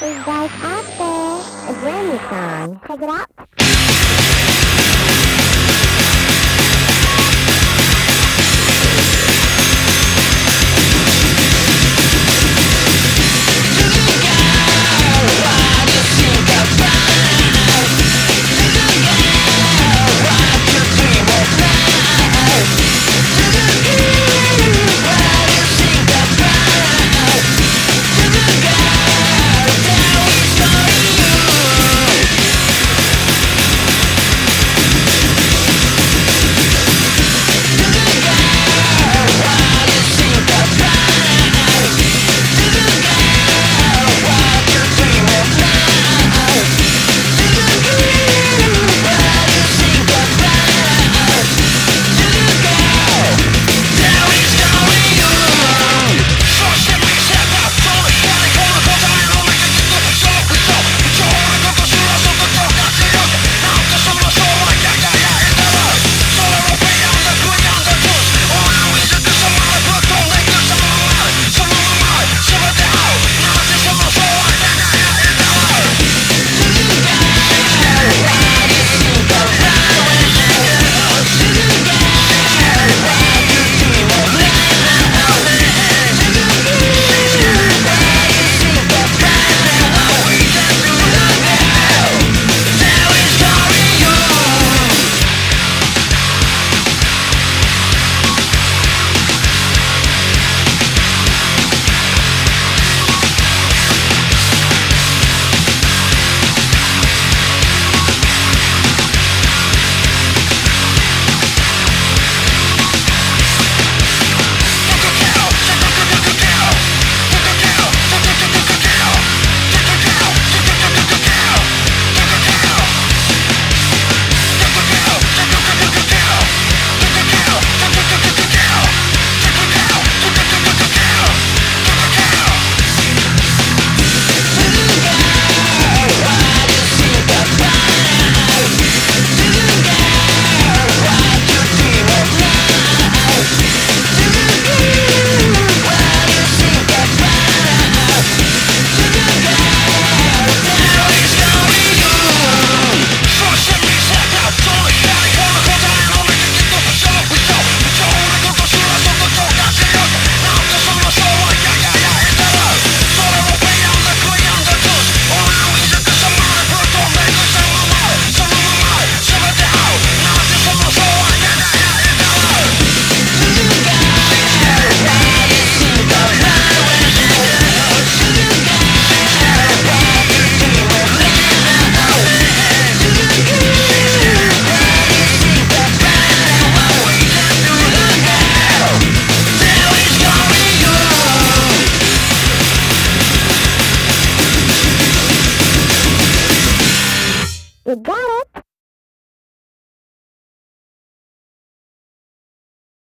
guys out there, a Grammy song. Check it out. You got it.